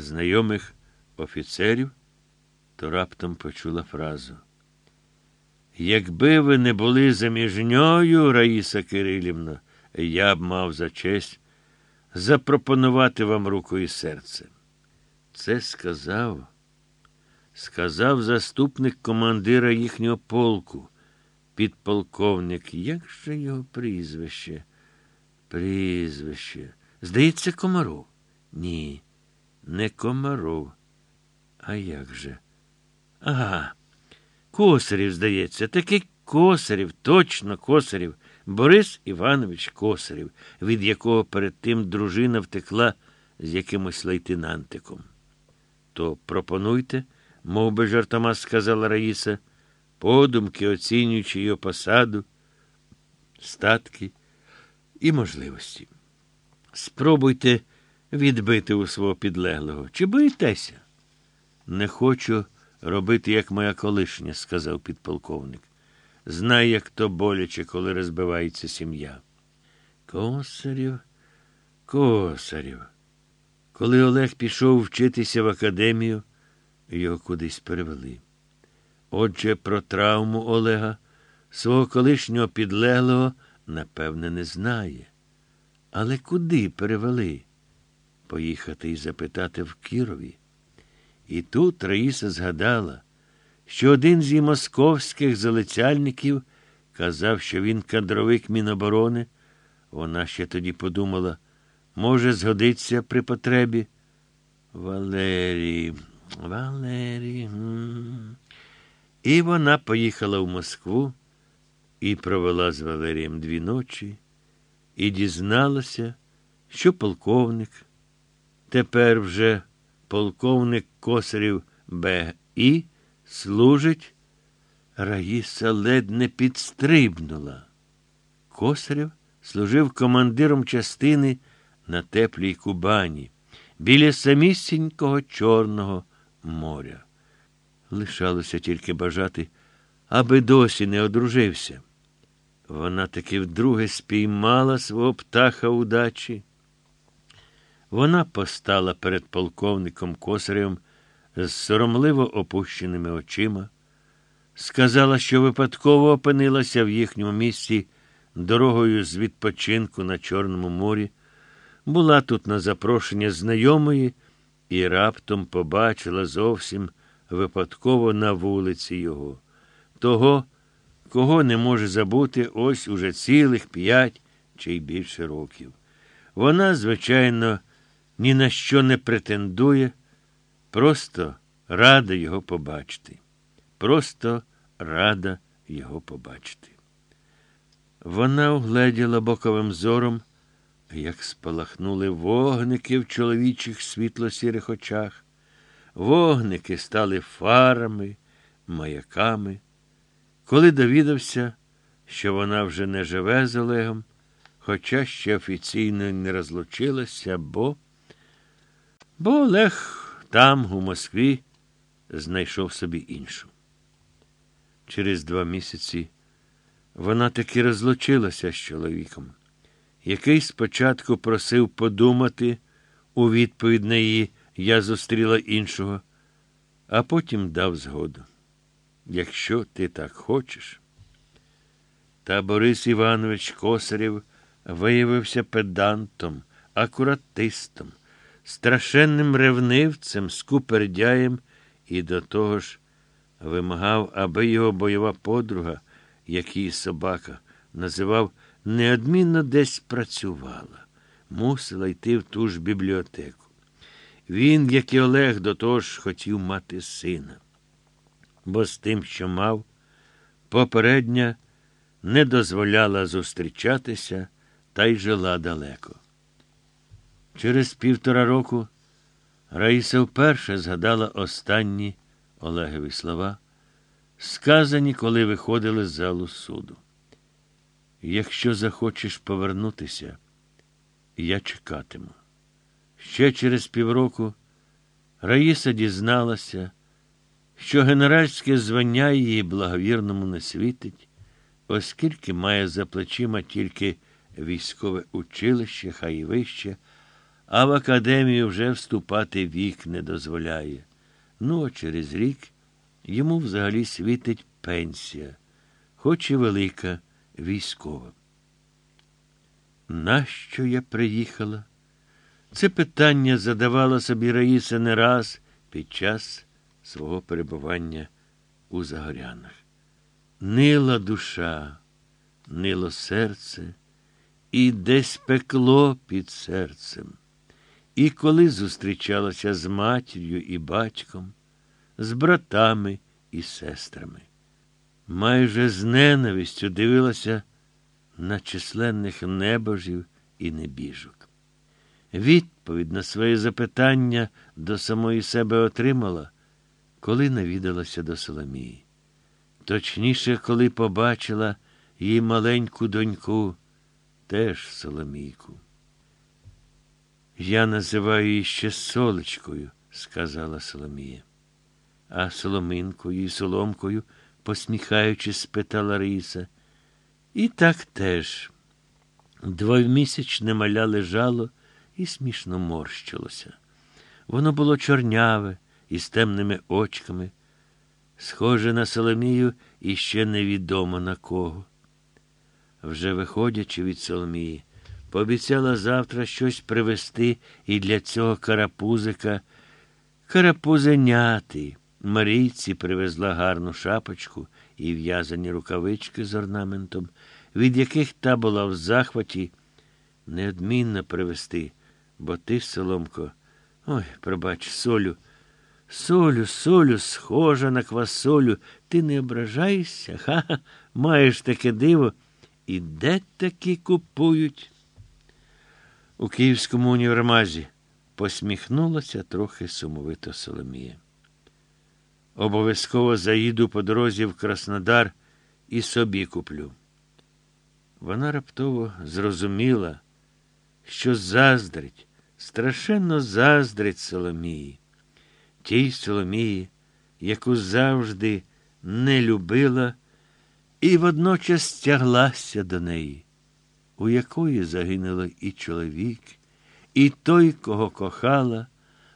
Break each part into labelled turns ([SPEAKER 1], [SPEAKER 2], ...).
[SPEAKER 1] знайомих офіцерів, то раптом почула фразу. Якби ви не були заміжньою, Раїса Кирилівна, я б мав за честь запропонувати вам руку і серце. Це сказав, сказав заступник командира їхнього полку, підполковник. Як же його прізвище? Прізвище. Здається, Комаров. Ні, не Комаров. А як же? Ага. Косарів, здається, такий Косарів, точно Косарів, Борис Іванович Косарів, від якого перед тим дружина втекла з якимось лейтенантиком. То пропонуйте, мов би жартома сказала Раїса, подумки оцінюючи його посаду, статки і можливості. Спробуйте відбити у свого підлеглого. Чи боїтеся? Не хочу робити, як моя колишня, сказав підполковник. Знай, як то боляче, коли розбивається сім'я. Косарів, косарів. Коли Олег пішов вчитися в академію, його кудись перевели. Отже, про травму Олега, свого колишнього підлеглого, напевне, не знає. Але куди перевели? Поїхати і запитати в Кірові. І тут Раїса згадала, що один з її московських залицяльників казав, що він кадровик Міноборони. Вона ще тоді подумала, може, згодиться при потребі. Валерій, Валерій. І вона поїхала в Москву і провела з Валерієм дві ночі, і дізналася, що полковник, тепер вже полковник Косарів Б.І. служить, Раїса ледь не підстрибнула. Косарів служив командиром частини на теплій Кубані, біля самісінького Чорного моря. Лишалося тільки бажати, аби досі не одружився. Вона таки вдруге спіймала свого птаха удачі. Вона постала перед полковником Косарем з соромливо опущеними очима, сказала, що випадково опинилася в їхньому місці дорогою з відпочинку на Чорному морі, була тут на запрошення знайомої і раптом побачила зовсім випадково на вулиці його, того, кого не може забути ось уже цілих п'ять чи й більше років. Вона, звичайно, ні на що не претендує, просто рада його побачити. Просто рада його побачити. Вона угледіла боковим зором, як спалахнули вогники в чоловічих світло-сірих очах. Вогники стали фарами, маяками. Коли довідався, що вона вже не живе з Олегом, хоча ще офіційно не розлучилася, бо. Бо Олег там, у Москві, знайшов собі іншу. Через два місяці вона таки розлучилася з чоловіком, який спочатку просив подумати у відповідь на її я зустріла іншого, а потім дав згоду. Якщо ти так хочеш. Та Борис Іванович Косарєв виявився педантом, акуратистом, страшенним ревнивцем, скупердяєм і до того ж вимагав, аби його бойова подруга, як її собака, називав, неодмінно десь працювала, мусила йти в ту ж бібліотеку. Він, як і Олег, до того ж хотів мати сина. Бо з тим, що мав, попередня не дозволяла зустрічатися та й жила далеко. Через півтора року Раїса вперше згадала останні Олегові слова, сказані, коли виходили з залу суду. Якщо захочеш повернутися, я чекатиму. Ще через півроку Раїса дізналася, що генеральське звання її благовірному не світить, оскільки має за плечима тільки військове училище, хай і вище, а в академію вже вступати вік не дозволяє. Ну, а через рік йому взагалі світить пенсія, хоч і велика військова. Нащо я приїхала? Це питання задавала собі Раїса не раз під час свого перебування у Загорянах. Нила душа, нило серце, і десь пекло під серцем. І коли зустрічалася з матір'ю і батьком, з братами і сестрами, майже з ненавистю дивилася на численних небожів і небіжок. Відповідь на своє запитання до самої себе отримала, коли навідалася до Соломії. Точніше, коли побачила її маленьку доньку, теж Соломійку. Я називаю її ще солечкою, сказала Соломія. А Соломинкою і Соломкою, посміхаючись, спитала Риса. І так теж. Двомісячне маля лежало і смішно морщилося. Воно було чорняве із темними очками, схоже на Соломію і ще невідомо на кого. Вже виходячи від Соломії, пообіцяла завтра щось привезти і для цього карапузика. Карапузеняти. Марійці привезла гарну шапочку і в'язані рукавички з орнаментом, від яких та була в захваті, неодмінно привезти, бо ти, Соломко, ой, пробач, солю, солю, солю, схожа на квасолю, ти не ображаєшся, ха, маєш таке диво. І де такі купують? У Київському універмазі посміхнулася трохи сумовито Соломія. Обов'язково заїду по дорозі в Краснодар і собі куплю. Вона раптово зрозуміла, що заздрить, страшенно заздрить Соломії, тій Соломії, яку завжди не любила і водночас тяглася до неї, у якої загинули і чоловік, і той, кого кохала,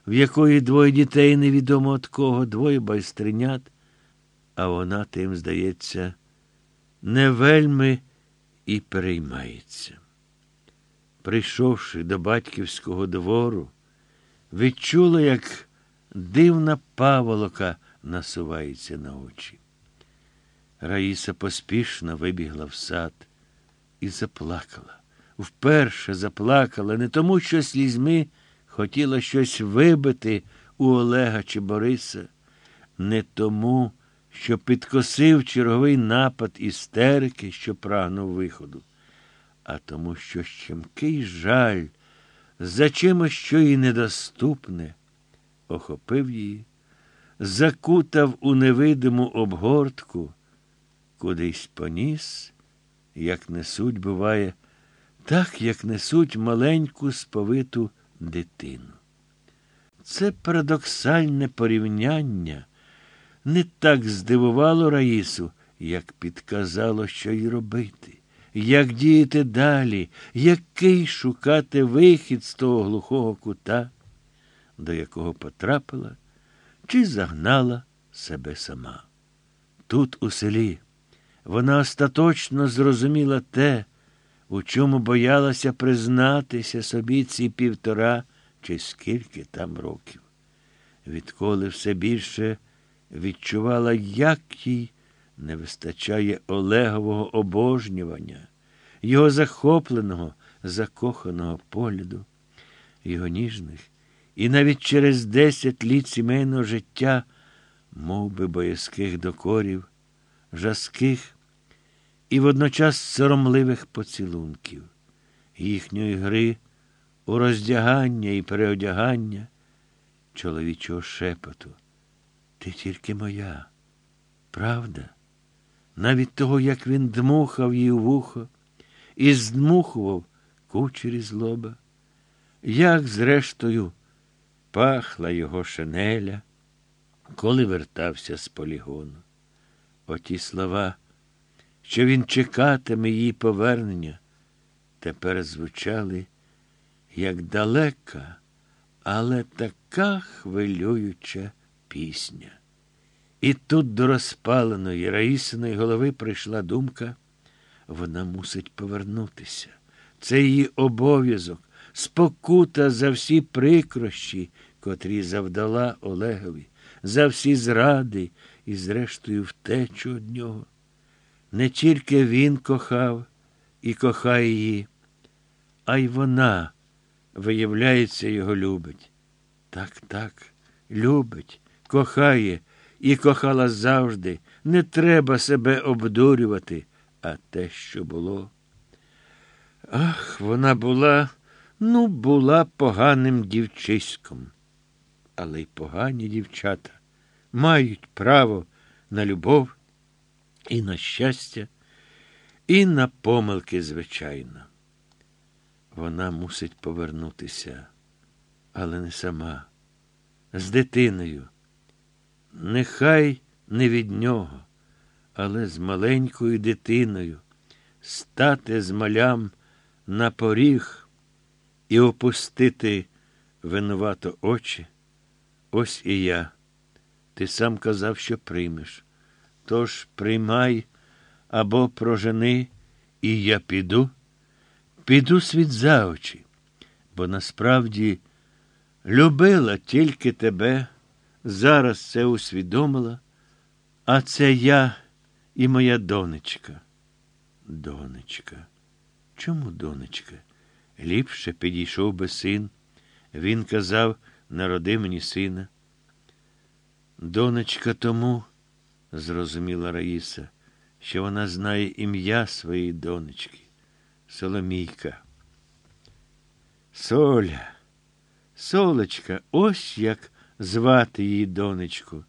[SPEAKER 1] в якої двоє дітей невідомо від кого, двоє байстринят, а вона тим, здається, не вельми і переймається. Прийшовши до батьківського двору, відчула, як дивна паволока насувається на очі. Раїса поспішно вибігла в сад і заплакала. Вперше заплакала не тому, що слізьми хотіла щось вибити у Олега чи Бориса, не тому, що підкосив черговий напад істерики, що прагнув виходу, а тому, що щемкий жаль за чимось, що їй недоступне, охопив її, закутав у невидиму обгортку кудись поніс, як несуть, буває, так, як несуть маленьку сповиту дитину. Це парадоксальне порівняння не так здивувало Раїсу, як підказало, що й робити, як діяти далі, який шукати вихід з того глухого кута, до якого потрапила, чи загнала себе сама. Тут, у селі, вона остаточно зрозуміла те, у чому боялася признатися собі ці півтора чи скільки там років. Відколи все більше відчувала, як їй не вистачає Олегового обожнювання, його захопленого, закоханого погляду, його ніжних, і навіть через десять літ сімейного життя, мов би, боязких докорів, жаских і водночас соромливих поцілунків, їхньої гри у роздягання і переодягання чоловічого шепоту. Ти тільки моя, правда? Навіть того, як він дмухав її в вухо і здмухував кучері злоба, як, зрештою, пахла його шинеля, коли вертався з полігону. Оті слова що він чекатиме її повернення, тепер звучали як далека, але така хвилююча пісня. І тут до розпаленої Раїсиної голови прийшла думка, вона мусить повернутися. Це її обов'язок, спокута за всі прикрощі, котрі завдала Олегові, за всі зради і, зрештою, втечу від нього. Не тільки він кохав і кохає її, а й вона, виявляється, його любить. Так, так, любить, кохає і кохала завжди. Не треба себе обдурювати, а те, що було. Ах, вона була, ну, була поганим дівчиськом. Але й погані дівчата мають право на любов і на щастя, і на помилки, звичайно. Вона мусить повернутися, але не сама, з дитиною. Нехай не від нього, але з маленькою дитиною, стати з малям на поріг і опустити винувато очі. Ось і я. Ти сам казав, що приймеш. Тож приймай або прожени, і я піду, піду світ за очі, бо насправді любила тільки тебе, зараз це усвідомила, а це я і моя донечка. Донечка. Чому донечка? Ліпше підійшов би син. Він казав, народи мені сина. Донечка тому, зрозуміла Раїса, що вона знає ім'я своєї донечки, Соломійка. Соля, Солечка, ось як звати її донечку.